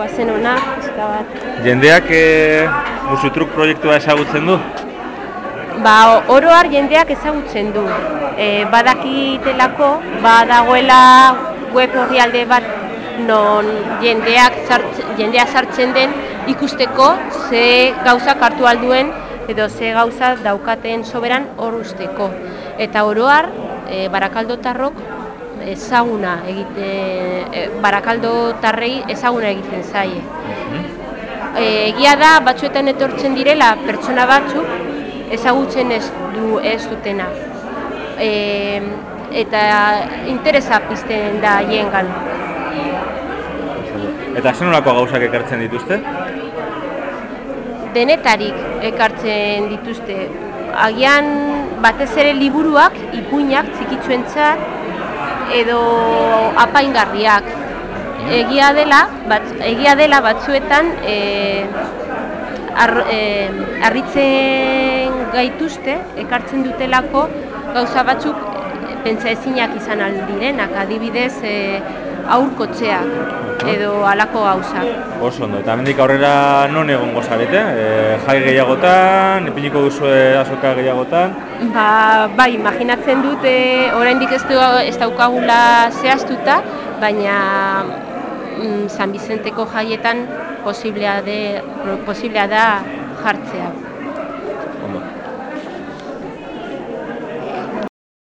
guazen ona, pizka bat. Jendeak e, musutruk proiektua ezagutzen du? Ba, oroar jendeak ezagutzen du. E, badakitelako, badagoela web orrialde bat non jendeak sart, jendea sartzen den ikusteko ze gauzak hartu alduen edo ze gauza daukaten soberan hor usteko. Eta oroar, e, barakaldotarrok ezaguna egite, e, barakaldo tarrei ezaguna egiten zaie. E, egia da batzuetan etortzen direla pertsona batzuk ezagutzen ez du ez dutena. E, eta interesa pizten da hiengan. Eta zenolako gauzak ekartzen dituzte? Denetarik ekartzen dituzte. Agian batez ere liburuak, ipuinak, txikitsuentzat, edo apaingarriak. Egia dela, bat, egia dela batzuetan e, ar, e, arritzen gaituzte, ekartzen dutelako gauza batzuk pentsa ezinak izan aldirenak, adibidez e, aurkotzeak edo halako gauzak. Oso ondo, eta mendik aurrera non egongo zarete? E, jai gehiagotan, ipiniko duzu azoka gehiagotan? Ba, bai, imaginatzen dut, e, oraindik ez, du, ez daukagula zehaztuta, baina mm, San Bizenteko jaietan posiblea, de, posiblea da jartzea.